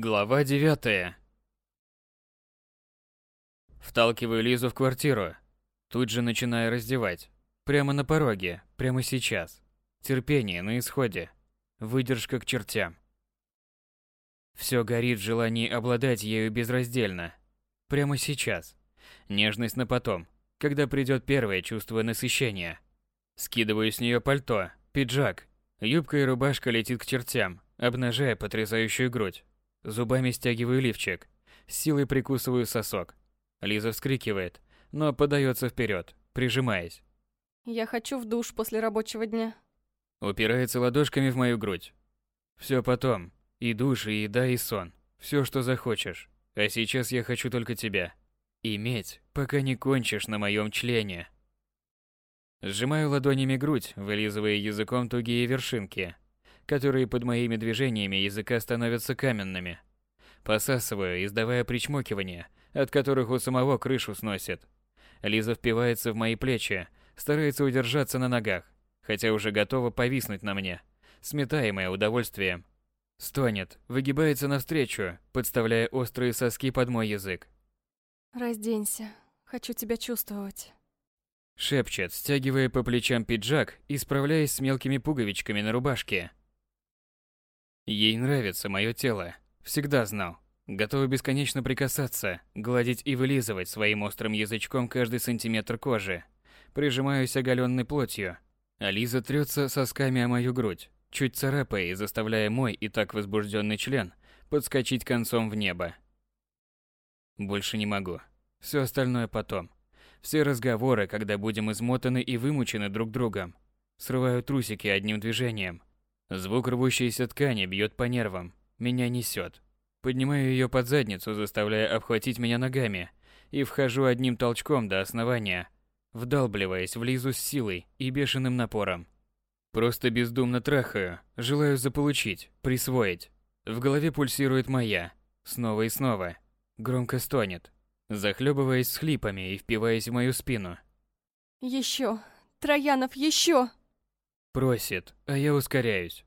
Глава девятая. Вталкиваю Лизу в квартиру. Тут же начинаю раздевать. Прямо на пороге, прямо сейчас. Терпение на исходе. Выдержка к чертям. Все горит в желании обладать ею безраздельно. Прямо сейчас. Нежность на потом, когда придет первое чувство насыщения. Скидываю с нее пальто, пиджак. Юбка и рубашка летит к чертям, обнажая потрясающую грудь. Зубами стягиваю лифчик. С силой прикусываю сосок. Лиза вскрикивает, но подается вперед, прижимаясь. Я хочу в душ после рабочего дня. Упирается ладошками в мою грудь. Все потом. И душ, и еда, и сон. Все, что захочешь. А сейчас я хочу только тебя. Иметь, пока не кончишь на моем члене. Сжимаю ладонями грудь, вылизывая языком тугие вершинки, которые под моими движениями языка становятся каменными. Посасываю, издавая причмокивание, от которых у самого крышу сносит. Лиза впивается в мои плечи, старается удержаться на ногах, хотя уже готова повиснуть на мне, сметаемая удовольствием. Стонет, выгибается навстречу, подставляя острые соски под мой язык. Разденься. Хочу тебя чувствовать. Шепчет, стягивая по плечам пиджак и справляясь с мелкими пуговичками на рубашке. Ей нравится мое тело. Всегда знал. Готова бесконечно прикасаться, гладить и вылизывать своим острым язычком каждый сантиметр кожи. Прижимаюсь оголенной плотью. А Лиза трется сосками о мою грудь, чуть царапая и заставляя мой и так возбужденный член подскочить концом в небо. Больше не могу. Все остальное потом. Все разговоры, когда будем измотаны и вымучены друг другом. Срываю трусики одним движением. Звук рвущейся ткани бьет по нервам. Меня несет. Поднимаю ее под задницу, заставляя обхватить меня ногами, и вхожу одним толчком до основания, вдалбливаясь в Лизу с силой и бешеным напором. Просто бездумно трахаю, желаю заполучить, присвоить. В голове пульсирует моя, снова и снова. Громко стонет, захлебываясь с хлипами и впиваясь в мою спину. Еще, Троянов, еще! Просит, а я ускоряюсь.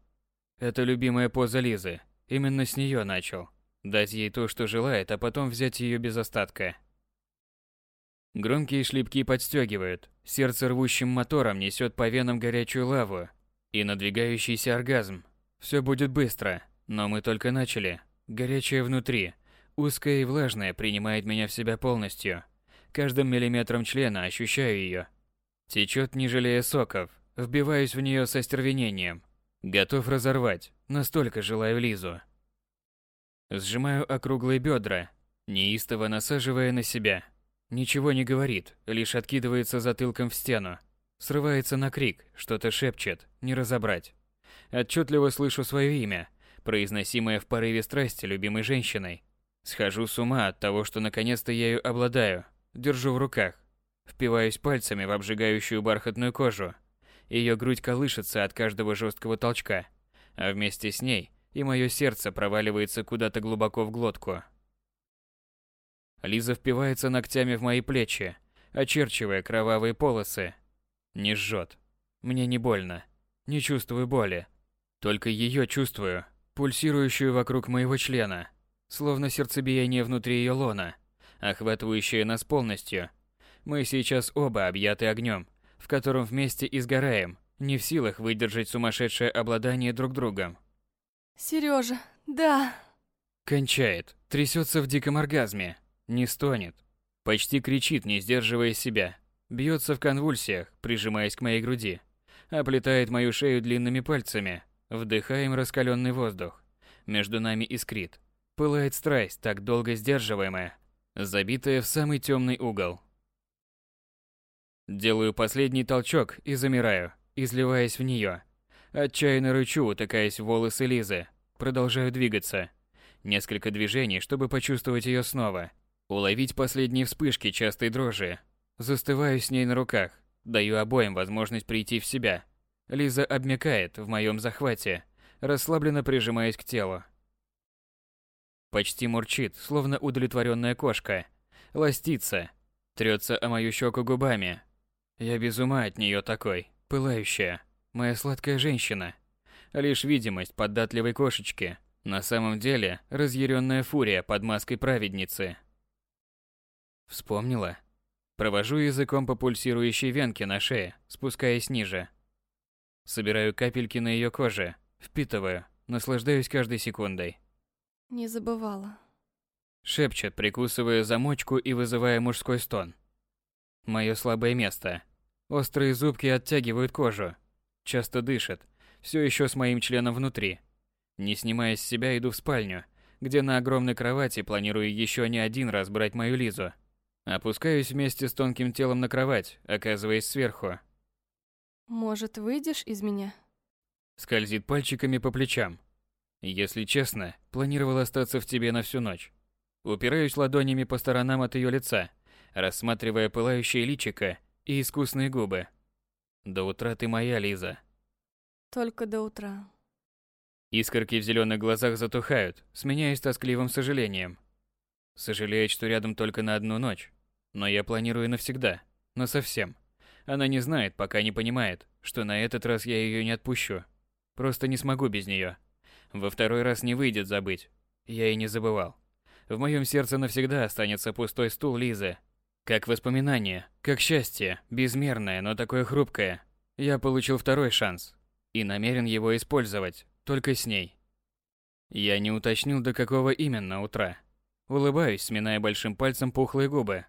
Это любимая поза Лизы. Именно с нее начал. Дать ей то, что желает, а потом взять ее без остатка. Громкие шлепки подстегивают, сердце рвущим мотором несет по венам горячую лаву и надвигающийся оргазм. Все будет быстро, но мы только начали. Горячее внутри, узкое и влажное принимает меня в себя полностью. Каждым миллиметром члена ощущаю ее. Течет, не жалея соков, вбиваюсь в нее со стервенением. Готов разорвать, настолько желаю Лизу. Сжимаю округлые бедра, неистово насаживая на себя. Ничего не говорит, лишь откидывается затылком в стену. Срывается на крик, что-то шепчет, не разобрать. Отчетливо слышу свое имя, произносимое в порыве страсти любимой женщиной. Схожу с ума от того, что наконец-то ее обладаю. Держу в руках. Впиваюсь пальцами в обжигающую бархатную кожу. Ее грудь колышется от каждого жесткого толчка, а вместе с ней и мое сердце проваливается куда-то глубоко в глотку. Лиза впивается ногтями в мои плечи, очерчивая кровавые полосы. Не жжет. Мне не больно. Не чувствую боли. Только ее чувствую, пульсирующую вокруг моего члена, словно сердцебиение внутри ее лона, охватывающее нас полностью. Мы сейчас оба объяты огнем, в котором вместе изгораем, не в силах выдержать сумасшедшее обладание друг другом. Сережа, да. Кончает, трясется в диком оргазме, не стонет. Почти кричит, не сдерживая себя. Бьется в конвульсиях, прижимаясь к моей груди. Оплетает мою шею длинными пальцами. Вдыхаем раскаленный воздух. Между нами искрит. Пылает страсть, так долго сдерживаемая, забитая в самый темный угол. Делаю последний толчок и замираю, изливаясь в нее. Отчаянно рычу, утыкаясь в волосы Лизы. Продолжаю двигаться. Несколько движений, чтобы почувствовать ее снова. Уловить последние вспышки частой дрожи. Застываю с ней на руках. Даю обоим возможность прийти в себя. Лиза обмякает в моем захвате, расслабленно прижимаясь к телу. Почти мурчит, словно удовлетворенная кошка. Ластится. Трется о мою щеку губами. Я без ума от нее такой, пылающая. Моя сладкая женщина. Лишь видимость податливой кошечки, На самом деле, разъяренная фурия под маской праведницы. Вспомнила. Провожу языком по пульсирующей венке на шее, спускаясь ниже. Собираю капельки на ее коже, впитываю, наслаждаюсь каждой секундой. Не забывала. Шепчет, прикусывая замочку и вызывая мужской стон. Мое слабое место. Острые зубки оттягивают кожу. Часто дышит, все еще с моим членом внутри. Не снимая с себя, иду в спальню, где на огромной кровати планирую еще не один раз брать мою Лизу. Опускаюсь вместе с тонким телом на кровать, оказываясь сверху. Может, выйдешь из меня? Скользит пальчиками по плечам. Если честно, планировал остаться в тебе на всю ночь. Упираюсь ладонями по сторонам от ее лица, рассматривая пылающее личико и искусные губы. До утра ты моя, Лиза. Только до утра. Искорки в зеленых глазах затухают, сменяясь тоскливым сожалением. Сожалеет, что рядом только на одну ночь. Но я планирую навсегда, но совсем. Она не знает, пока не понимает, что на этот раз я ее не отпущу. Просто не смогу без нее. Во второй раз не выйдет забыть. Я и не забывал. В моем сердце навсегда останется пустой стул Лизы. Как воспоминание, как счастье, безмерное, но такое хрупкое. Я получил второй шанс. И намерен его использовать, только с ней. Я не уточнил, до какого именно утра. Улыбаюсь, сминая большим пальцем пухлые губы.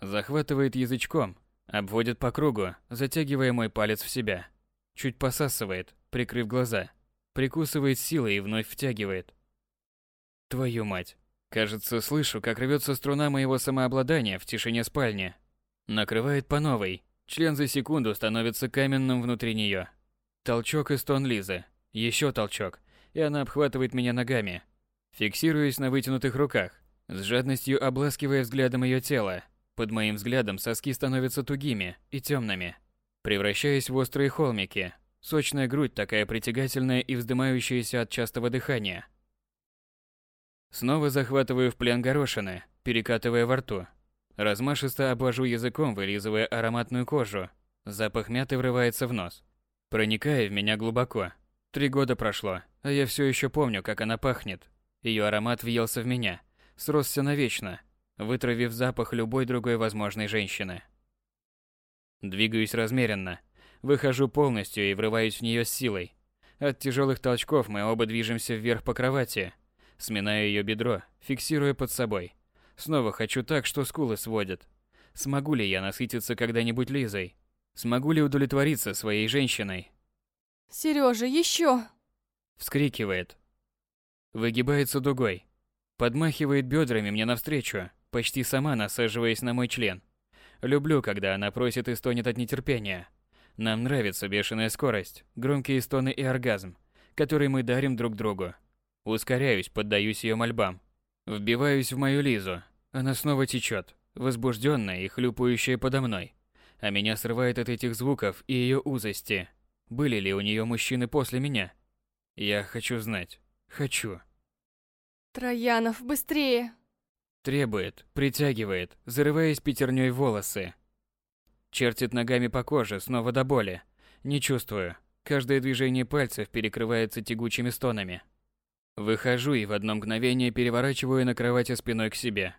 Захватывает язычком, обводит по кругу, затягивая мой палец в себя. Чуть посасывает, прикрыв глаза. Прикусывает силой и вновь втягивает. Твою мать. Кажется, слышу, как рвется струна моего самообладания в тишине спальни. Накрывает по новой. Член за секунду становится каменным внутри нее. Толчок и стон Лизы. Еще толчок. И она обхватывает меня ногами, Фиксируясь на вытянутых руках, с жадностью обласкивая взглядом ее тело. Под моим взглядом соски становятся тугими и темными, превращаясь в острые холмики. Сочная грудь такая притягательная и вздымающаяся от частого дыхания. Снова захватываю в плен горошины, перекатывая во рту. Размашисто обвожу языком, вылизывая ароматную кожу. Запах мяты врывается в нос, проникая в меня глубоко. Три года прошло, а я все еще помню, как она пахнет, ее аромат въелся в меня, сросся навечно, вытравив запах любой другой возможной женщины. Двигаюсь размеренно, выхожу полностью и врываюсь в нее с силой. От тяжелых толчков мы оба движемся вверх по кровати, сминая ее бедро, фиксируя под собой. Снова хочу так, что скулы сводят. Смогу ли я насытиться когда-нибудь Лизой? Смогу ли удовлетвориться своей женщиной? Сережа, еще! Вскрикивает, Выгибается дугой. Подмахивает бедрами мне навстречу, почти сама насаживаясь на мой член. Люблю, когда она просит и стонет от нетерпения. Нам нравится бешеная скорость, громкие стоны и оргазм, который мы дарим друг другу. Ускоряюсь, поддаюсь ее мольбам. Вбиваюсь в мою Лизу. Она снова течет, возбужденная и хлюпающая подо мной. А меня срывает от этих звуков и ее узости. Были ли у нее мужчины после меня? Я хочу знать. Хочу. Троянов, быстрее! Требует, притягивает, зарываясь пятерней волосы. Чертит ногами по коже, снова до боли. Не чувствую. Каждое движение пальцев перекрывается тягучими стонами. Выхожу и в одно мгновение переворачиваю на кровати спиной к себе.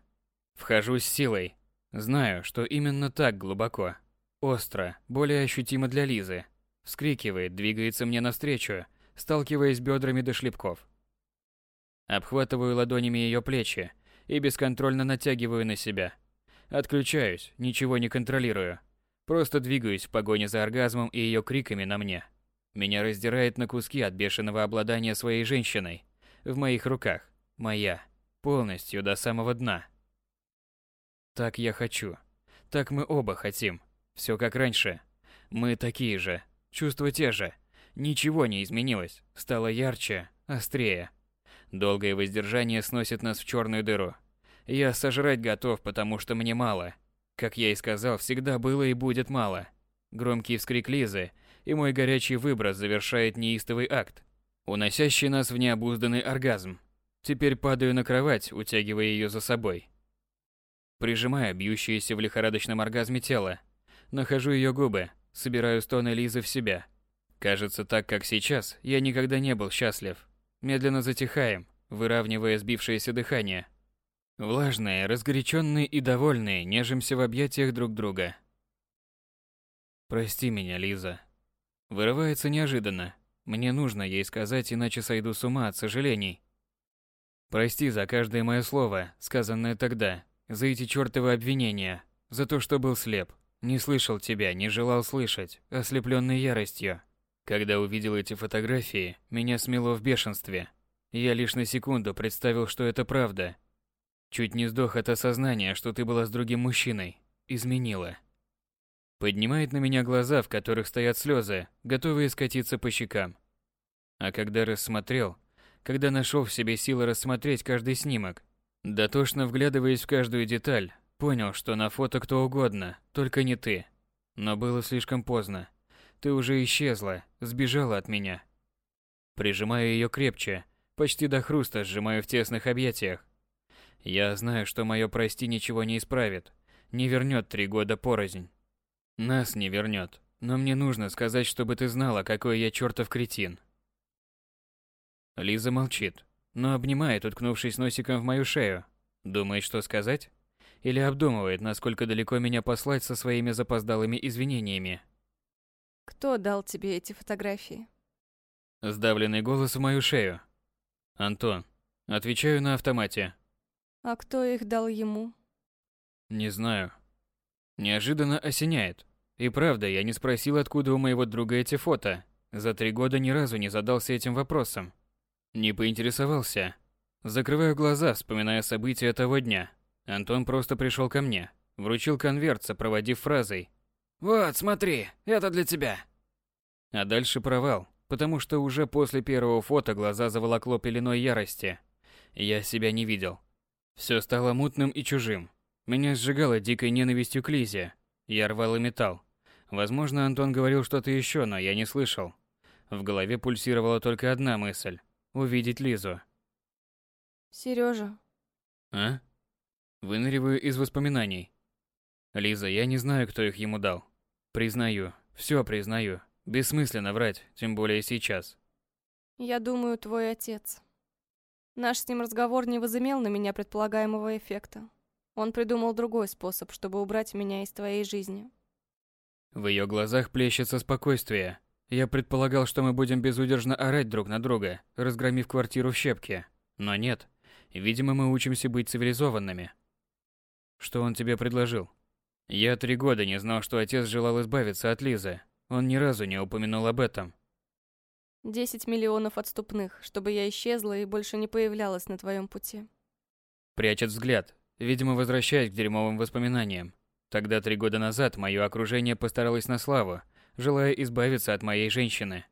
Вхожу с силой. Знаю, что именно так глубоко. Остро, более ощутимо для Лизы. Вскрикивает, двигается мне навстречу, сталкиваясь бедрами до шлепков. Обхватываю ладонями ее плечи и бесконтрольно натягиваю на себя. Отключаюсь, ничего не контролирую. Просто двигаюсь в погоне за оргазмом и ее криками на мне. Меня раздирает на куски от бешеного обладания своей женщиной. В моих руках. Моя. Полностью до самого дна. Так я хочу. Так мы оба хотим. Все как раньше. Мы такие же. Чувства те же. Ничего не изменилось. Стало ярче, острее. Долгое воздержание сносит нас в черную дыру. Я сожрать готов, потому что мне мало. Как я и сказал, всегда было и будет мало. Громкий вскрик Лизы и мой горячий выброс завершает неистовый акт, уносящий нас в необузданный оргазм. Теперь падаю на кровать, утягивая ее за собой. Прижимая бьющееся в лихорадочном оргазме тело, нахожу ее губы, собираю стоны Лизы в себя. Кажется, так как сейчас, я никогда не был счастлив. медленно затихаем, выравнивая сбившееся дыхание. Влажные, разгоряченные и довольные, нежимся в объятиях друг друга. «Прости меня, Лиза». Вырывается неожиданно. Мне нужно ей сказать, иначе сойду с ума от сожалений. Прости за каждое мое слово, сказанное тогда, за эти чертовы обвинения, за то, что был слеп, не слышал тебя, не желал слышать, ослепленный яростью. Когда увидел эти фотографии, меня смело в бешенстве. Я лишь на секунду представил, что это правда. Чуть не сдох от осознания, что ты была с другим мужчиной. Изменила. Поднимает на меня глаза, в которых стоят слезы, готовые скатиться по щекам. А когда рассмотрел, когда нашел в себе силы рассмотреть каждый снимок, дотошно вглядываясь в каждую деталь, понял, что на фото кто угодно, только не ты. Но было слишком поздно. Ты уже исчезла, сбежала от меня. Прижимаю ее крепче, почти до хруста сжимаю в тесных объятиях. Я знаю, что мое прости ничего не исправит, не вернет три года порознь. Нас не вернет. Но мне нужно сказать, чтобы ты знала, какой я чертов кретин. Лиза молчит, но обнимает, уткнувшись носиком в мою шею. Думает, что сказать? Или обдумывает, насколько далеко меня послать со своими запоздалыми извинениями. Кто дал тебе эти фотографии? Сдавленный голос в мою шею. Антон. Отвечаю на автомате. А кто их дал ему? Не знаю. Неожиданно осеняет. И правда, я не спросил, откуда у моего друга эти фото. За три года ни разу не задался этим вопросом. Не поинтересовался. Закрываю глаза, вспоминая события того дня. Антон просто пришел ко мне, вручил конверт, сопроводив фразой «Вот, смотри, это для тебя». А дальше провал, потому что уже после первого фото глаза заволокло пеленой ярости. Я себя не видел. Все стало мутным и чужим. Меня сжигало дикой ненавистью к Лизе. Я рвал и металл. Возможно, Антон говорил что-то еще, но я не слышал. В голове пульсировала только одна мысль – увидеть Лизу. Сережа. А? Выныриваю из воспоминаний. Лиза, я не знаю, кто их ему дал. Признаю, все признаю. Бессмысленно врать, тем более сейчас. Я думаю, твой отец. Наш с ним разговор не возымел на меня предполагаемого эффекта. Он придумал другой способ, чтобы убрать меня из твоей жизни. В ее глазах плещется спокойствие. Я предполагал, что мы будем безудержно орать друг на друга, разгромив квартиру в щепки. Но нет. Видимо, мы учимся быть цивилизованными. Что он тебе предложил? Я три года не знал, что отец желал избавиться от Лизы. Он ни разу не упомянул об этом. Десять миллионов отступных, чтобы я исчезла и больше не появлялась на твоем пути. Прячет взгляд, видимо, возвращаясь к дерьмовым воспоминаниям. Тогда три года назад мое окружение постаралось на славу, желая избавиться от моей женщины.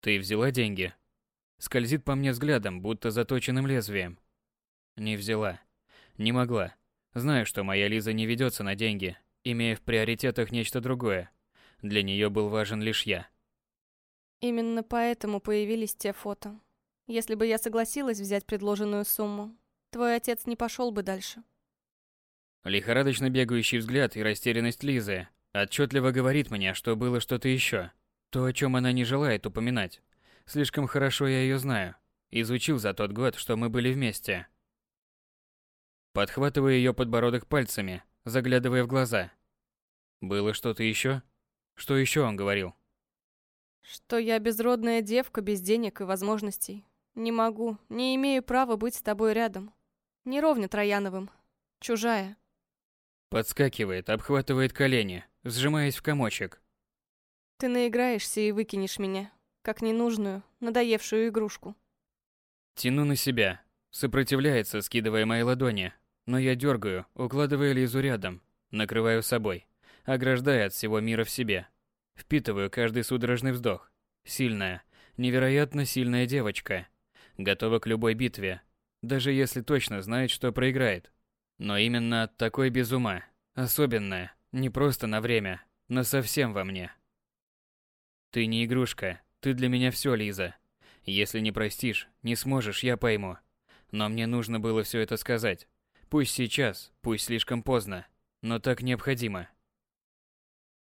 Ты взяла деньги? Скользит по мне взглядом, будто заточенным лезвием. Не взяла. Не могла. Знаю, что моя Лиза не ведется на деньги, имея в приоритетах нечто другое. Для нее был важен лишь я. Именно поэтому появились те фото. Если бы я согласилась взять предложенную сумму, твой отец не пошел бы дальше. Лихорадочно бегающий взгляд и растерянность Лизы отчетливо говорит мне, что было что-то еще. То, о чем она не желает упоминать. Слишком хорошо я ее знаю. Изучил за тот год, что мы были вместе. Подхватывая ее подбородок пальцами, заглядывая в глаза. Было что-то еще? Что еще он говорил? Что я безродная девка без денег и возможностей. Не могу, не имею права быть с тобой рядом. Не ровня Трояновым. Чужая. Подскакивает, обхватывает колени, сжимаясь в комочек. Ты наиграешься и выкинешь меня, как ненужную, надоевшую игрушку. Тяну на себя. Сопротивляется, скидывая мои ладони. Но я дергаю, укладывая Лизу рядом, накрываю собой, ограждая от всего мира в себе. Впитываю каждый судорожный вздох. Сильная, невероятно сильная девочка. Готова к любой битве, даже если точно знает, что проиграет. Но именно от такой без ума, особенная, не просто на время, но совсем во мне. Ты не игрушка, ты для меня все, Лиза. Если не простишь, не сможешь, я пойму. Но мне нужно было все это сказать. Пусть сейчас, пусть слишком поздно, но так необходимо.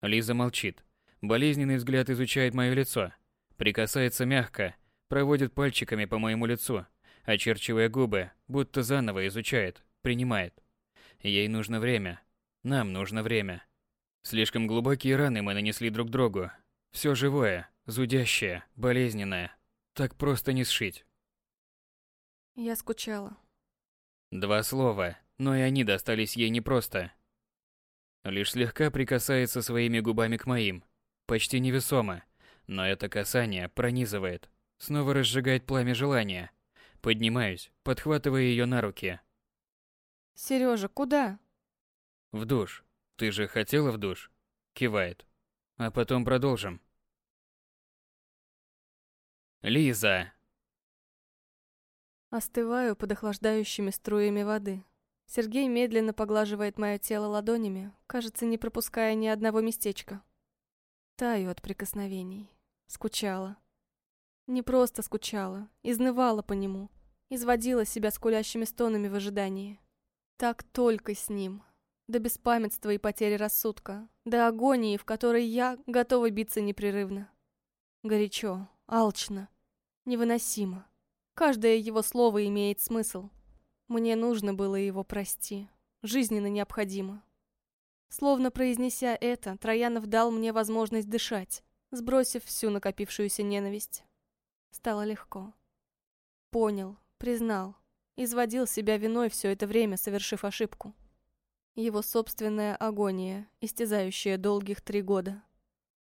Лиза молчит. Болезненный взгляд изучает мое лицо. Прикасается мягко, Проводит пальчиками по моему лицу, очерчивая губы, будто заново изучает, принимает. Ей нужно время. Нам нужно время. Слишком глубокие раны мы нанесли друг другу. Все живое, зудящее, болезненное. Так просто не сшить. Я скучала. Два слова, но и они достались ей непросто. Лишь слегка прикасается своими губами к моим. Почти невесомо. Но это касание пронизывает. Снова разжигает пламя желания. Поднимаюсь, подхватывая ее на руки. Сережа, куда? В душ. Ты же хотела в душ? Кивает. А потом продолжим. Лиза. Остываю под охлаждающими струями воды. Сергей медленно поглаживает мое тело ладонями, кажется, не пропуская ни одного местечка. Таю от прикосновений. Скучала. Не просто скучала, изнывала по нему. Изводила себя скулящими стонами в ожидании. Так только с ним. До беспамятства и потери рассудка. До агонии, в которой я готова биться непрерывно. Горячо, алчно, невыносимо. Каждое его слово имеет смысл. Мне нужно было его прости. Жизненно необходимо. Словно произнеся это, Троянов дал мне возможность дышать, сбросив всю накопившуюся ненависть. Стало легко. Понял, признал, изводил себя виной все это время, совершив ошибку. Его собственная агония, истязающая долгих три года.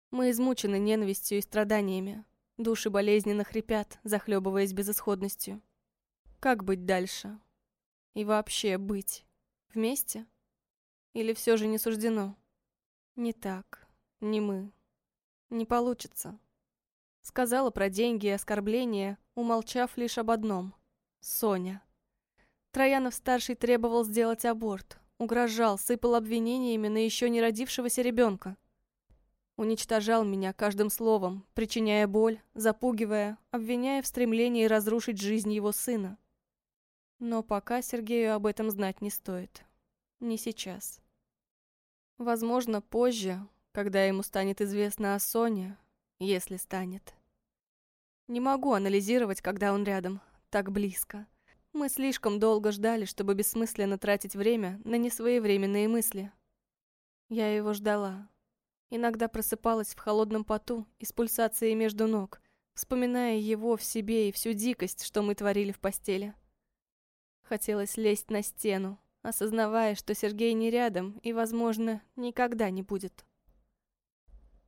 Мы измучены ненавистью и страданиями, Души болезненно хрипят, захлебываясь безысходностью. Как быть дальше? И вообще быть? Вместе? Или все же не суждено? Не так. Не мы. Не получится. Сказала про деньги и оскорбления, умолчав лишь об одном. Соня. Троянов-старший требовал сделать аборт. Угрожал, сыпал обвинениями на еще не родившегося ребенка. Уничтожал меня каждым словом, причиняя боль, запугивая, обвиняя в стремлении разрушить жизнь его сына. Но пока Сергею об этом знать не стоит. Не сейчас. Возможно, позже, когда ему станет известно о Соне, если станет. Не могу анализировать, когда он рядом, так близко. Мы слишком долго ждали, чтобы бессмысленно тратить время на несвоевременные мысли. Я его ждала, Иногда просыпалась в холодном поту и с пульсацией между ног, вспоминая его в себе и всю дикость, что мы творили в постели. Хотелось лезть на стену, осознавая, что Сергей не рядом и, возможно, никогда не будет.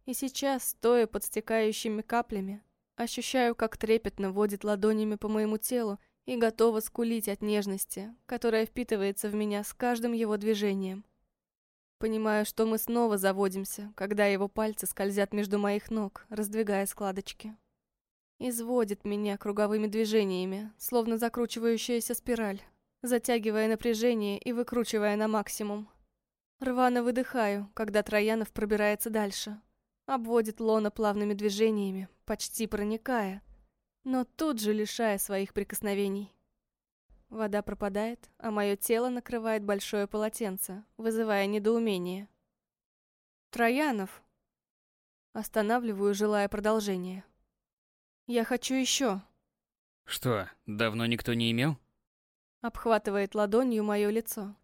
И сейчас, стоя под стекающими каплями, ощущаю, как трепетно водит ладонями по моему телу и готова скулить от нежности, которая впитывается в меня с каждым его движением. Понимаю, что мы снова заводимся, когда его пальцы скользят между моих ног, раздвигая складочки. Изводит меня круговыми движениями, словно закручивающаяся спираль, затягивая напряжение и выкручивая на максимум. Рвано выдыхаю, когда Троянов пробирается дальше. Обводит лона плавными движениями, почти проникая, но тут же лишая своих прикосновений. Вода пропадает, а мое тело накрывает большое полотенце, вызывая недоумение. «Троянов!» Останавливаю, желая продолжения. «Я хочу еще!» «Что, давно никто не имел?» Обхватывает ладонью мое лицо.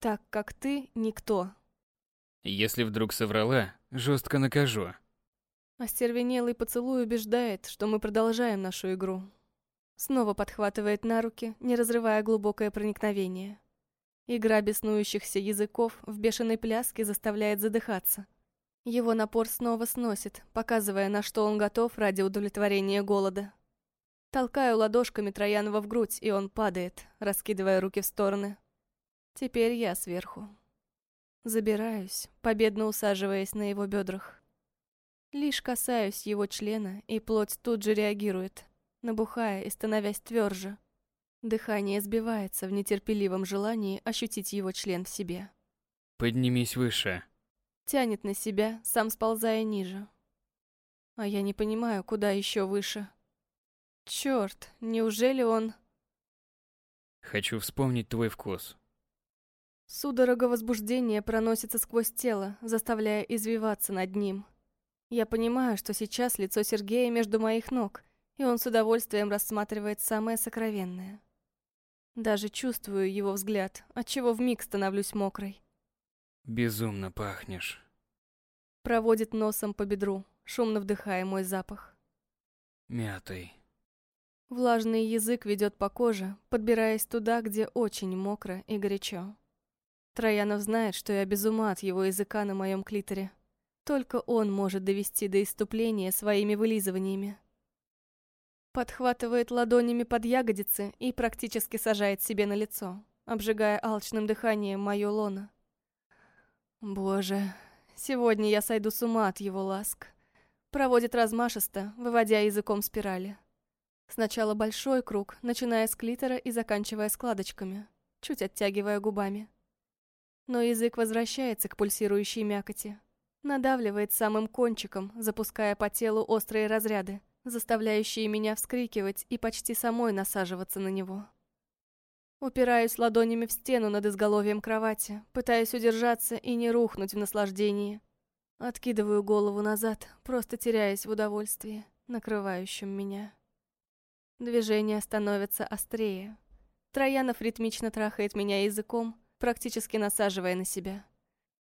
«Так как ты, никто!» «Если вдруг соврала, жестко накажу!» Остервенелый поцелуй убеждает, что мы продолжаем нашу игру. Снова подхватывает на руки, не разрывая глубокое проникновение. Игра беснующихся языков в бешеной пляске заставляет задыхаться. Его напор снова сносит, показывая, на что он готов ради удовлетворения голода. Толкаю ладошками Троянова в грудь, и он падает, раскидывая руки в стороны. Теперь я сверху. Забираюсь, победно усаживаясь на его бедрах. Лишь касаюсь его члена, и плоть тут же реагирует набухая и становясь тверже. Дыхание сбивается в нетерпеливом желании ощутить его член в себе. «Поднимись выше». Тянет на себя, сам сползая ниже. А я не понимаю, куда еще выше. Черт, неужели он... Хочу вспомнить твой вкус. Судорога возбуждения проносится сквозь тело, заставляя извиваться над ним. Я понимаю, что сейчас лицо Сергея между моих ног — и он с удовольствием рассматривает самое сокровенное. Даже чувствую его взгляд, отчего вмиг становлюсь мокрой. Безумно пахнешь. Проводит носом по бедру, шумно вдыхая мой запах. Мятой. Влажный язык ведет по коже, подбираясь туда, где очень мокро и горячо. Троянов знает, что я без ума от его языка на моем клиторе. Только он может довести до иступления своими вылизываниями. Подхватывает ладонями под ягодицы и практически сажает себе на лицо, обжигая алчным дыханием мое лоно. Боже, сегодня я сойду с ума от его ласк. Проводит размашисто, выводя языком спирали. Сначала большой круг, начиная с клитора и заканчивая складочками, чуть оттягивая губами. Но язык возвращается к пульсирующей мякоти. Надавливает самым кончиком, запуская по телу острые разряды, заставляющие меня вскрикивать и почти самой насаживаться на него. Упираюсь ладонями в стену над изголовьем кровати, пытаясь удержаться и не рухнуть в наслаждении. Откидываю голову назад, просто теряясь в удовольствии, накрывающем меня. Движения становятся острее. Троянов ритмично трахает меня языком, практически насаживая на себя.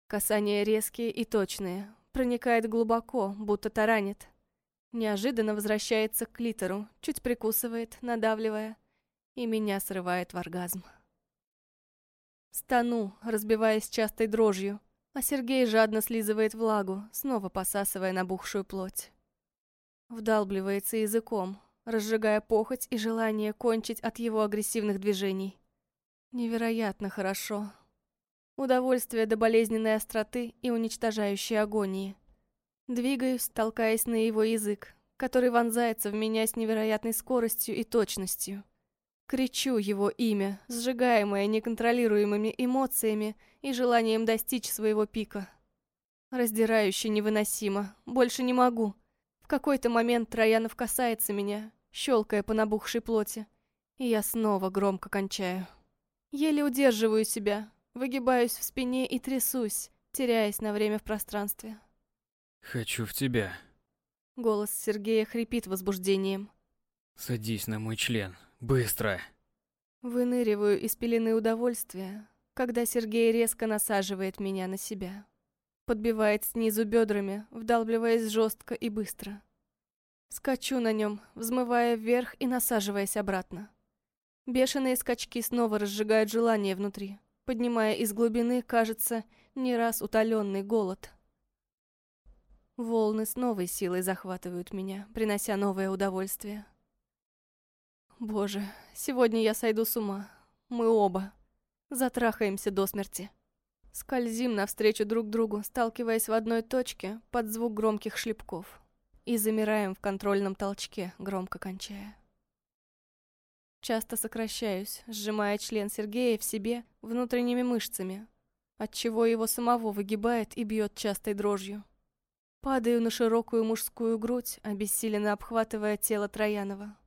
Касания резкие и точные, проникает глубоко, будто таранит. Неожиданно возвращается к клитору, чуть прикусывает, надавливая, и меня срывает в оргазм. Стану, разбиваясь частой дрожью, а Сергей жадно слизывает влагу, снова посасывая набухшую плоть. Вдалбливается языком, разжигая похоть и желание кончить от его агрессивных движений. Невероятно хорошо. Удовольствие до болезненной остроты и уничтожающей агонии. Двигаюсь, толкаясь на его язык, который вонзается в меня с невероятной скоростью и точностью. Кричу его имя, сжигаемое неконтролируемыми эмоциями и желанием достичь своего пика. Раздирающе невыносимо, больше не могу. В какой-то момент Троянов касается меня, щелкая по набухшей плоти. И я снова громко кончаю. Еле удерживаю себя, выгибаюсь в спине и трясусь, теряясь на время в пространстве. «Хочу в тебя». Голос Сергея хрипит возбуждением. «Садись на мой член. Быстро!» Выныриваю из пелены удовольствия, когда Сергей резко насаживает меня на себя. Подбивает снизу бедрами, вдалбливаясь жестко и быстро. Скачу на нем, взмывая вверх и насаживаясь обратно. Бешеные скачки снова разжигают желание внутри, поднимая из глубины, кажется, не раз утоленный голод. Волны с новой силой захватывают меня, принося новое удовольствие. Боже, сегодня я сойду с ума. Мы оба. Затрахаемся до смерти. Скользим навстречу друг другу, сталкиваясь в одной точке под звук громких шлепков и замираем в контрольном толчке, громко кончая. Часто сокращаюсь, сжимая член Сергея в себе внутренними мышцами, отчего его самого выгибает и бьет частой дрожью. Падаю на широкую мужскую грудь, обессиленно обхватывая тело Троянова.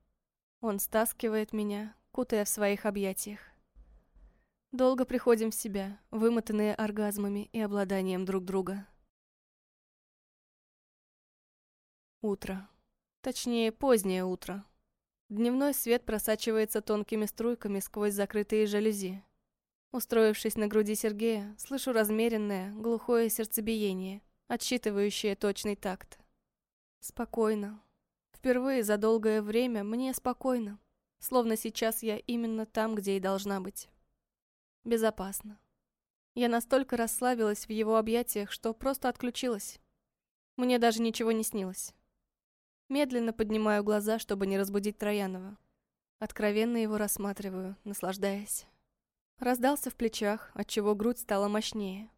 Он стаскивает меня, кутая в своих объятиях. Долго приходим в себя, вымотанные оргазмами и обладанием друг друга. Утро. Точнее, позднее утро. Дневной свет просачивается тонкими струйками сквозь закрытые жалюзи. Устроившись на груди Сергея, слышу размеренное, глухое сердцебиение, отсчитывающее точный такт. Спокойно. Впервые за долгое время мне спокойно. Словно сейчас я именно там, где и должна быть. Безопасно. Я настолько расслабилась в его объятиях, что просто отключилась. Мне даже ничего не снилось. Медленно поднимаю глаза, чтобы не разбудить Троянова. Откровенно его рассматриваю, наслаждаясь. Раздался в плечах, отчего грудь стала мощнее.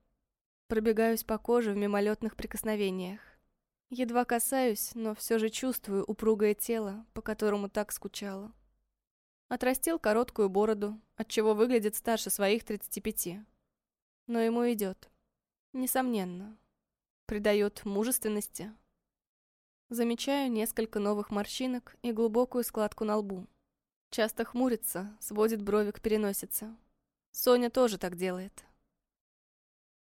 Пробегаюсь по коже в мимолетных прикосновениях. Едва касаюсь, но все же чувствую упругое тело, по которому так скучала. Отрастил короткую бороду, отчего выглядит старше своих 35. Но ему идет. Несомненно. Придает мужественности, Замечаю несколько новых морщинок и глубокую складку на лбу. Часто хмурится, сводит брови к переносице. Соня тоже так делает.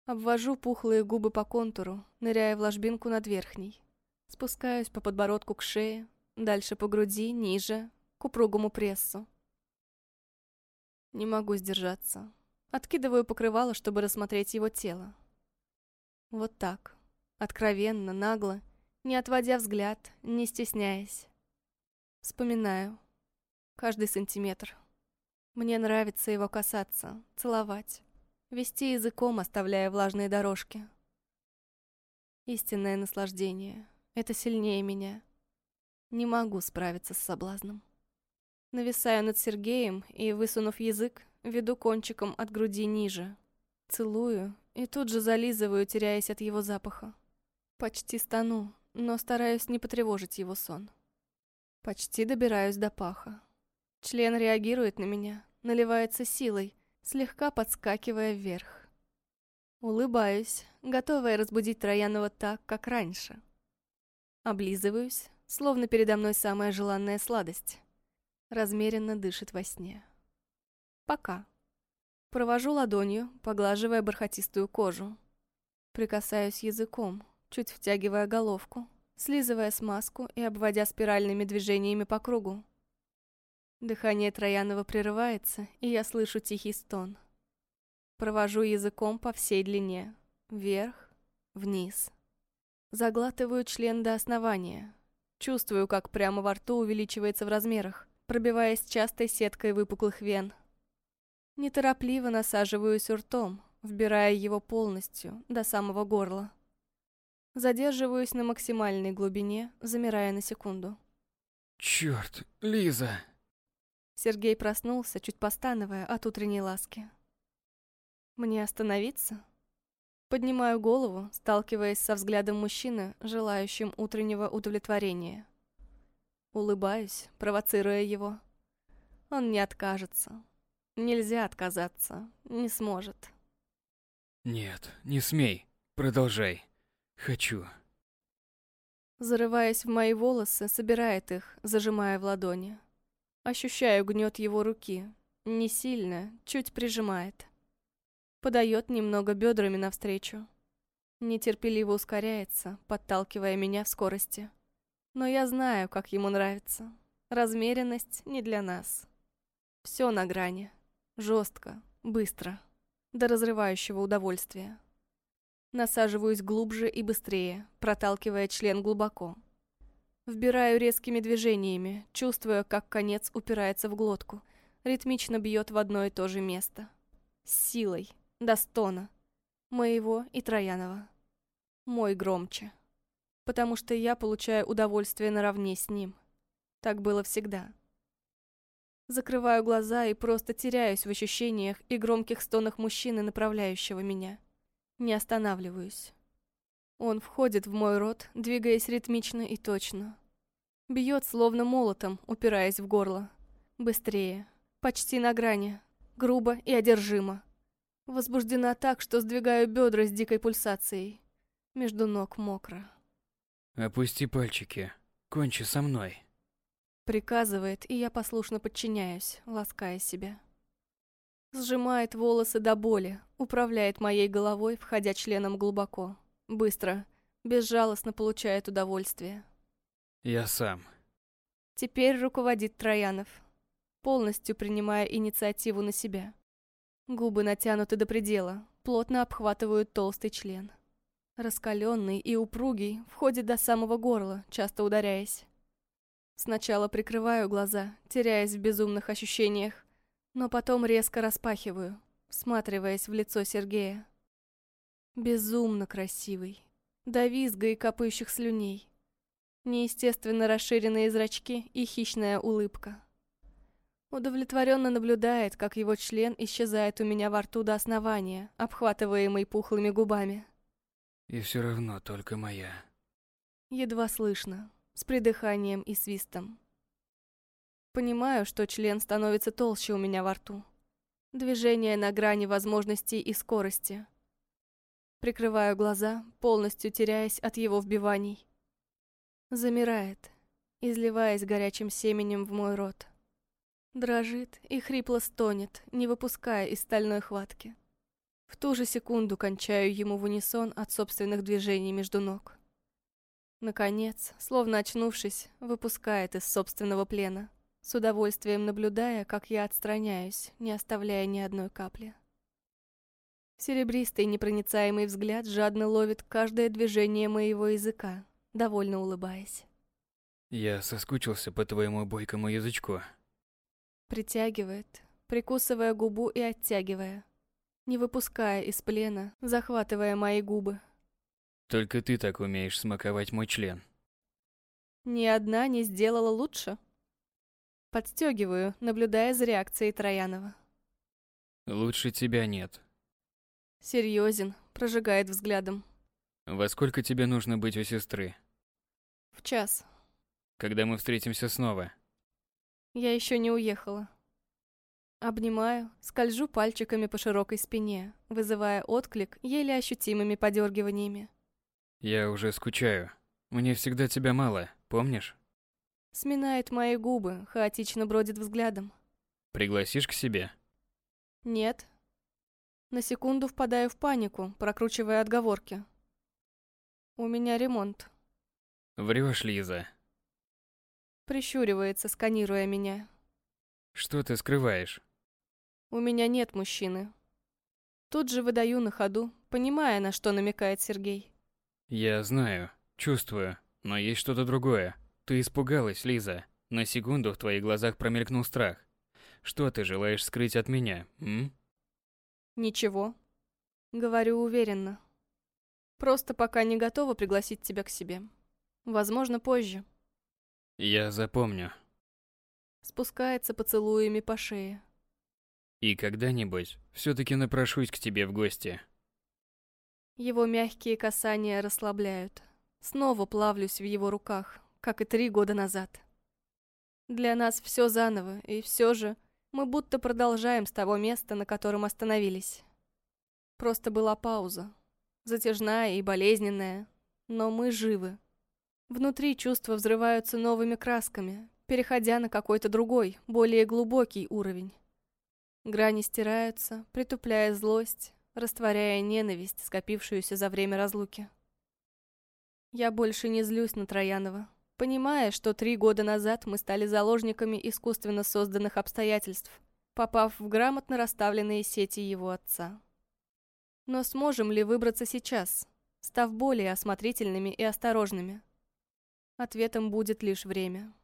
Обвожу пухлые губы по контуру, ныряя в ложбинку над верхней. Спускаюсь по подбородку к шее, дальше по груди, ниже, к упругому прессу. Не могу сдержаться. Откидываю покрывало, чтобы рассмотреть его тело. Вот так. Откровенно, нагло, не отводя взгляд, не стесняясь. Вспоминаю. Каждый сантиметр. Мне нравится его касаться, целовать, вести языком, оставляя влажные дорожки. Истинное наслаждение. Это сильнее меня. Не могу справиться с соблазном. Нависаю над Сергеем и, высунув язык, веду кончиком от груди ниже. Целую и тут же зализываю, теряясь от его запаха. Почти стану, но стараюсь не потревожить его сон. Почти добираюсь до паха. Член реагирует на меня, наливается силой, слегка подскакивая вверх. Улыбаюсь, готовая разбудить Троянова так, как раньше. Облизываюсь, словно передо мной самая желанная сладость. Размеренно дышит во сне. Пока. Провожу ладонью, поглаживая бархатистую кожу. Прикасаюсь языком, чуть втягивая головку, слизывая смазку и обводя спиральными движениями по кругу. Дыхание Троянова прерывается, и я слышу тихий стон. Провожу языком по всей длине. Вверх, вниз. Заглатываю член до основания. Чувствую, как прямо во рту увеличивается в размерах, пробиваясь частой сеткой выпуклых вен. Неторопливо насаживаюсь ртом, вбирая его полностью, до самого горла. Задерживаюсь на максимальной глубине, замирая на секунду. Черт, Лиза! Сергей проснулся, чуть постановая от утренней ласки. Мне остановиться? Поднимаю голову, сталкиваясь со взглядом мужчины, желающим утреннего удовлетворения. Улыбаюсь, провоцируя его. Он не откажется. Нельзя отказаться. Не сможет. Нет, не смей. Продолжай. Хочу. Зарываясь в мои волосы, собирает их, зажимая в ладони. Ощущаю гнет его руки. Не сильно, чуть прижимает. Подает немного бедрами навстречу. Нетерпеливо ускоряется, подталкивая меня в скорости. Но я знаю, как ему нравится. Размеренность не для нас. Все на грани. Жестко, быстро. До разрывающего удовольствия. Насаживаюсь глубже и быстрее, проталкивая член глубоко. Вбираю резкими движениями, чувствуя, как конец упирается в глотку, ритмично бьет в одно и то же место. С силой, до стона. Моего и Троянова. Мой громче. Потому что я получаю удовольствие наравне с ним. Так было всегда. Закрываю глаза и просто теряюсь в ощущениях и громких стонах мужчины, направляющего меня. Не останавливаюсь. Он входит в мой рот, двигаясь ритмично и точно. Бьет словно молотом, упираясь в горло. Быстрее. Почти на грани. Грубо и одержимо. Возбуждена так, что сдвигаю бедра с дикой пульсацией. Между ног мокро. Опусти пальчики. Кончи со мной. Приказывает, и я послушно подчиняюсь, лаская себя. Сжимает волосы до боли, управляет моей головой, входя членом глубоко. Быстро, безжалостно получает удовольствие. Я сам. Теперь руководит Троянов, полностью принимая инициативу на себя. Губы натянуты до предела, плотно обхватывают толстый член. Раскаленный и упругий, входит до самого горла, часто ударяясь. Сначала прикрываю глаза, теряясь в безумных ощущениях, но потом резко распахиваю, всматриваясь в лицо Сергея. Безумно красивый, до визга и капающих слюней неестественно расширенные зрачки и хищная улыбка. Удовлетворенно наблюдает, как его член исчезает у меня во рту до основания, обхватываемый пухлыми губами. И все равно только моя. Едва слышно, с придыханием и свистом. Понимаю, что член становится толще у меня во рту. Движение на грани возможностей и скорости. Прикрываю глаза, полностью теряясь от его вбиваний. Замирает, изливаясь горячим семенем в мой рот. Дрожит и хрипло стонет, не выпуская из стальной хватки. В ту же секунду кончаю ему в унисон от собственных движений между ног. Наконец, словно очнувшись, выпускает из собственного плена, с удовольствием наблюдая, как я отстраняюсь, не оставляя ни одной капли. Серебристый непроницаемый взгляд жадно ловит каждое движение моего языка, довольно улыбаясь. Я соскучился по твоему бойкому язычку. Притягивает, прикусывая губу и оттягивая, не выпуская из плена, захватывая мои губы. Только ты так умеешь смаковать мой член. Ни одна не сделала лучше. Подстегиваю, наблюдая за реакцией Троянова. Лучше тебя нет. Серьезен, прожигает взглядом. Во сколько тебе нужно быть у сестры? В час. Когда мы встретимся снова? Я еще не уехала. Обнимаю, скольжу пальчиками по широкой спине, вызывая отклик еле ощутимыми подергиваниями. Я уже скучаю. Мне всегда тебя мало, помнишь? Сминает мои губы, хаотично бродит взглядом. Пригласишь к себе? Нет. На секунду впадаю в панику, прокручивая отговорки. У меня ремонт. Врешь, Лиза. Прищуривается, сканируя меня. Что ты скрываешь? У меня нет мужчины. Тут же выдаю на ходу, понимая, на что намекает Сергей. Я знаю, чувствую, но есть что-то другое. Ты испугалась, Лиза. На секунду в твоих глазах промелькнул страх. Что ты желаешь скрыть от меня, м? Ничего. Говорю уверенно. Просто пока не готова пригласить тебя к себе. Возможно, позже. Я запомню. Спускается поцелуями по шее. И когда-нибудь все-таки напрошусь к тебе в гости. Его мягкие касания расслабляют. Снова плавлюсь в его руках, как и три года назад. Для нас все заново, и все же мы будто продолжаем с того места, на котором остановились. Просто была пауза, затяжная и болезненная, но мы живы. Внутри чувства взрываются новыми красками, переходя на какой-то другой, более глубокий уровень. Грани стираются, притупляя злость, растворяя ненависть, скопившуюся за время разлуки. Я больше не злюсь на Троянова, понимая, что три года назад мы стали заложниками искусственно созданных обстоятельств, попав в грамотно расставленные сети его отца. Но сможем ли выбраться сейчас, став более осмотрительными и осторожными? Ответом будет лишь время.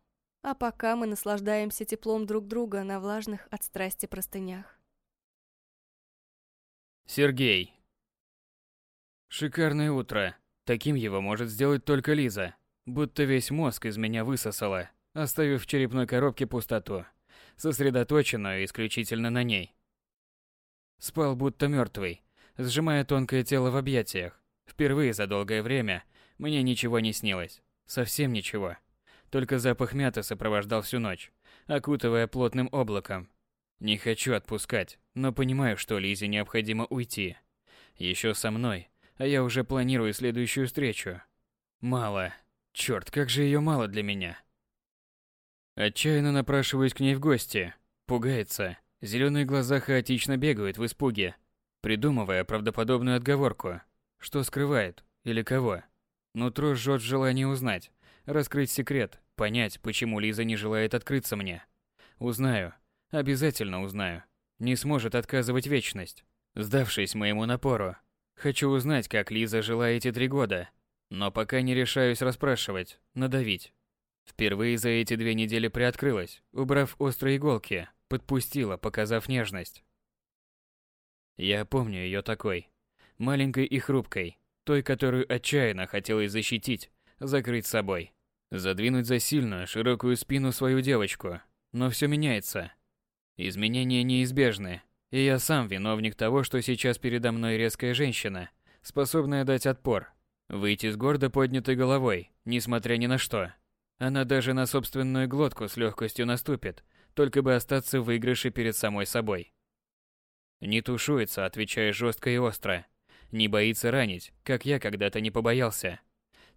А пока мы наслаждаемся теплом друг друга на влажных от страсти простынях. Сергей. Шикарное утро. Таким его может сделать только Лиза. Будто весь мозг из меня высосала, оставив в черепной коробке пустоту, сосредоточенную исключительно на ней. Спал будто мертвый, сжимая тонкое тело в объятиях. Впервые за долгое время мне ничего не снилось. Совсем ничего. Только запах мяты сопровождал всю ночь, окутывая плотным облаком. Не хочу отпускать, но понимаю, что Лизе необходимо уйти. Еще со мной, а я уже планирую следующую встречу. Мало. Черт, как же ее мало для меня. Отчаянно напрашиваюсь к ней в гости. Пугается. Зеленые глаза хаотично бегают в испуге, придумывая правдоподобную отговорку. Что скрывает? Или кого? Нутро жжет в желании узнать, раскрыть секрет, понять, почему Лиза не желает открыться мне. Узнаю. Обязательно узнаю. Не сможет отказывать вечность. Сдавшись моему напору, Хочу узнать, как Лиза жила эти три года, но пока не решаюсь расспрашивать, надавить. Впервые за эти две недели приоткрылась, убрав острые иголки, подпустила, показав нежность. Я помню ее такой, маленькой и хрупкой, той, которую отчаянно хотелось защитить, закрыть собой, задвинуть за сильную, широкую спину свою девочку. Но все меняется. Изменения неизбежны, и я сам виновник того, что сейчас передо мной резкая женщина, способная дать отпор, выйти с гордо поднятой головой, несмотря ни на что. Она даже на собственную глотку с легкостью наступит, только бы остаться в выигрыше перед самой собой. Не тушуется, отвечая жестко и остро. Не боится ранить, как я когда-то не побоялся.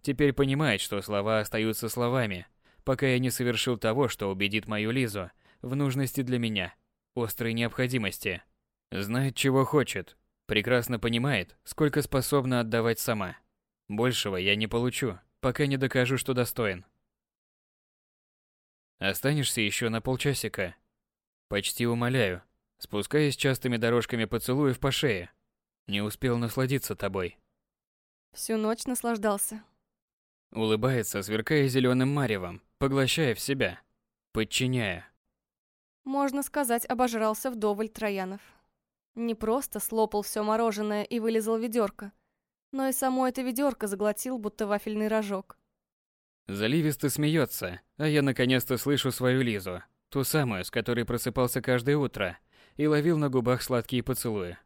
Теперь понимает, что слова остаются словами, пока я не совершил того, что убедит мою Лизу в нужности для меня – острой необходимости. Знает, чего хочет, прекрасно понимает, сколько способна отдавать сама. Большего я не получу, пока не докажу, что достоин. Останешься еще на полчасика. Почти умоляю, спускаясь частыми дорожками поцелуев по шее. Не успел насладиться тобой. Всю ночь наслаждался. Улыбается, сверкая зеленым маревом, поглощая в себя, подчиняя. Можно сказать, обожрался вдоволь Троянов. Не просто слопал все мороженое и вылезал ведерко, но и само это ведерко заглотил, будто вафельный рожок. Заливисто смеется, а я наконец-то слышу свою Лизу, ту самую, с которой просыпался каждое утро и ловил на губах сладкие поцелуи.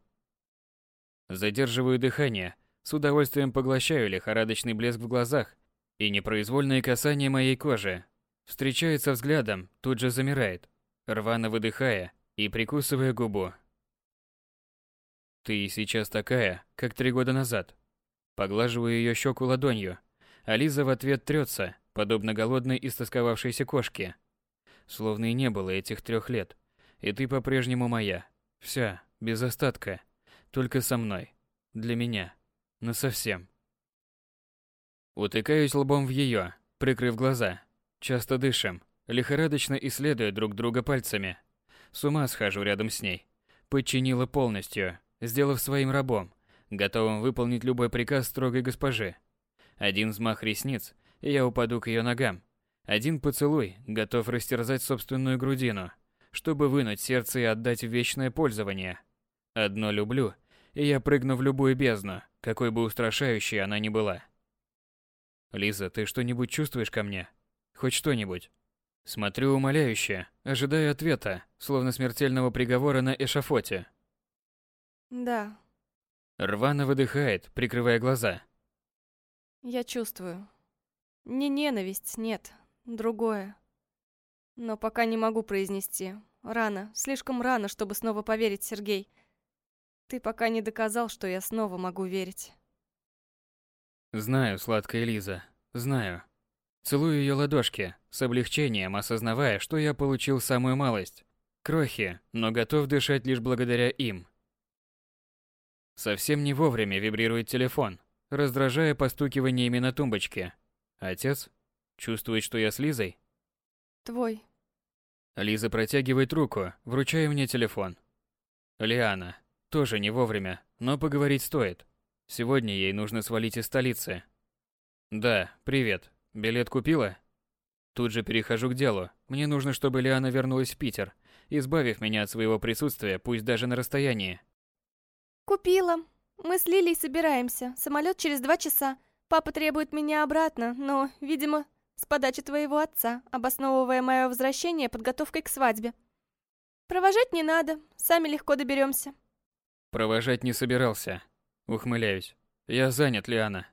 Задерживаю дыхание, с удовольствием поглощаю лихорадочный блеск в глазах и непроизвольное касание моей кожи. Встречается взглядом, тут же замирает, рвано выдыхая и прикусывая губу. Ты сейчас такая, как три года назад. Поглаживаю ее щеку ладонью, а Лиза в ответ трется, подобно голодной истосковавшейся кошке. Словно и не было этих трех лет. И ты по-прежнему моя. Вся, без остатка. Только со мной. Для меня. Насовсем. Утыкаюсь лбом в ее, прикрыв глаза. Часто дышим, лихорадочно исследуя друг друга пальцами. С ума схожу рядом с ней. Подчинила полностью, сделав своим рабом, готовым выполнить любой приказ строгой госпожи. Один взмах ресниц, и я упаду к ее ногам. Один поцелуй, готов растерзать собственную грудину, чтобы вынуть сердце и отдать в вечное пользование. Одно люблю, и я прыгну в любую бездну, какой бы устрашающей она ни была. Лиза, ты что-нибудь чувствуешь ко мне? Хоть что-нибудь? Смотрю умоляюще, ожидая ответа, словно смертельного приговора на эшафоте. Да, Рвано выдыхает, прикрывая глаза. я чувствую. Не ненависть, нет, другое. Но пока не могу произнести. Рано, слишком рано, чтобы снова поверить, Сергей. Ты пока не доказал, что я снова могу верить. Знаю, сладкая Лиза, знаю. Целую ее ладошки, с облегчением осознавая, что я получил самую малость. Крохи, но готов дышать лишь благодаря им. Совсем не вовремя вибрирует телефон, раздражая постукиваниями на тумбочке. Отец? Чувствует, что я с Лизой? Твой. Лиза протягивает руку, вручая мне телефон. Лиана. Тоже не вовремя, но поговорить стоит. Сегодня ей нужно свалить из столицы. Да, привет. Билет купила? Тут же перехожу к делу. Мне нужно, чтобы Лиана вернулась в Питер, избавив меня от своего присутствия, пусть даже на расстоянии. Купила. Мы с Лилей собираемся. Самолет через два часа. Папа требует меня обратно, но, видимо, с подачи твоего отца, обосновывая мое возвращение подготовкой к свадьбе. Провожать не надо, сами легко доберемся. Провожать не собирался. Ухмыляюсь. Я занят, Лиана.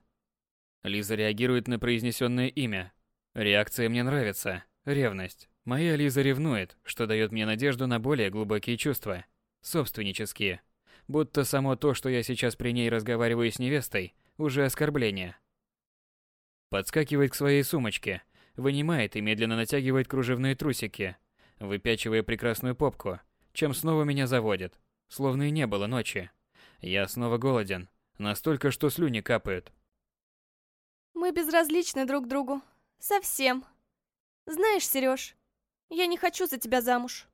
Лиза реагирует на произнесенное имя. Реакция мне нравится. Ревность. Моя Лиза ревнует, что дает мне надежду на более глубокие чувства. Собственнические. Будто само то, что я сейчас при ней разговариваю с невестой, уже оскорбление. Подскакивает к своей сумочке, вынимает и медленно натягивает кружевные трусики, выпячивая прекрасную попку, чем снова меня заводит, словно и не было ночи. Я снова голоден, настолько, что слюни капают. Мы безразличны друг другу. Совсем. Знаешь, Сереж, я не хочу за тебя замуж.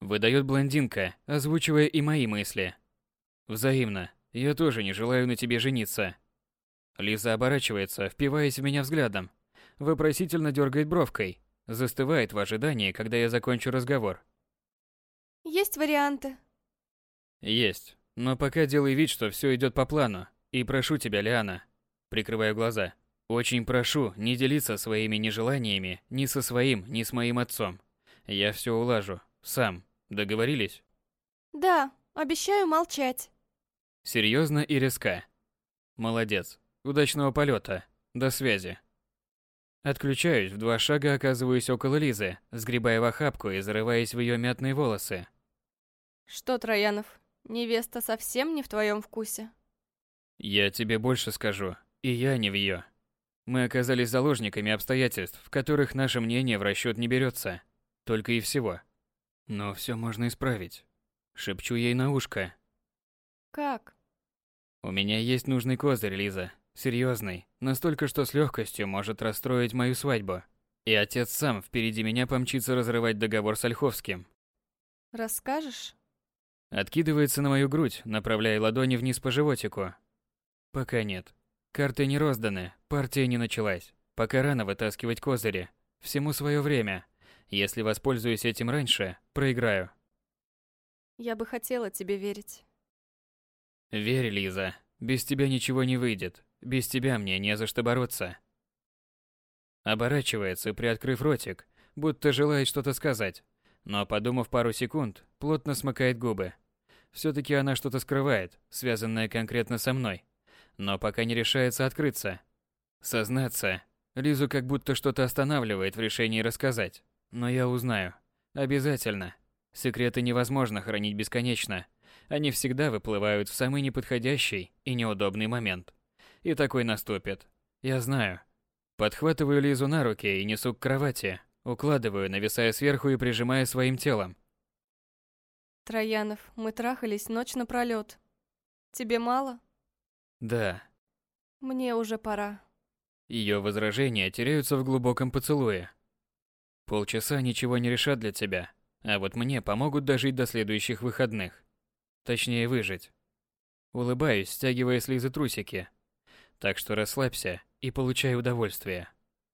Выдает блондинка, озвучивая и мои мысли. Взаимно. Я тоже не желаю на тебе жениться. Лиза оборачивается, впиваясь в меня взглядом. Вопросительно дергает бровкой. Застывает в ожидании, когда я закончу разговор. Есть варианты. Есть. Но пока делай вид, что все идет по плану. И прошу тебя, Лиана. Прикрываю глаза. Очень прошу не делиться своими нежеланиями ни со своим, ни с моим отцом. Я все улажу. Сам. Договорились? Да, обещаю молчать. Серьезно и резко. Молодец. Удачного полета. До связи. Отключаюсь, в два шага оказываюсь около Лизы, сгребая в охапку и зарываясь в ее мятные волосы. Что, Троянов, невеста совсем не в твоем вкусе? Я тебе больше скажу, и я не в ее. Мы оказались заложниками обстоятельств, в которых наше мнение в расчет не берется. Только и всего. Но все можно исправить. Шепчу ей на ушко. Как? У меня есть нужный козырь, Лиза. Серьезный, настолько, что с легкостью может расстроить мою свадьбу. И отец сам впереди меня помчится разрывать договор с Ольховским. Расскажешь? Откидывается на мою грудь, направляя ладони вниз по животику. Пока нет. Карты не розданы, партия не началась. Пока рано вытаскивать козыри. Всему свое время. Если воспользуюсь этим раньше, проиграю. Я бы хотела тебе верить. Верь, Лиза. Без тебя ничего не выйдет. Без тебя мне не за что бороться. Оборачивается, приоткрыв ротик, будто желает что-то сказать. Но, подумав пару секунд, плотно смыкает губы. Все-таки она что-то скрывает, связанное конкретно со мной. Но пока не решается открыться. Сознаться. Лизу как будто что-то останавливает в решении рассказать. Но я узнаю. Обязательно. Секреты невозможно хранить бесконечно. Они всегда выплывают в самый неподходящий и неудобный момент. И такой наступит. Я знаю. Подхватываю Лизу на руки и несу к кровати, укладываю, нависая сверху и прижимая своим телом. Троянов, мы трахались ночь напролёт. Тебе мало? Да. Мне уже пора. Ее возражения теряются в глубоком поцелуе. Полчаса ничего не решат для тебя, а вот мне помогут дожить до следующих выходных. Точнее, выжить. Улыбаюсь, стягивая с Лизы трусики. Так что расслабься и получай удовольствие.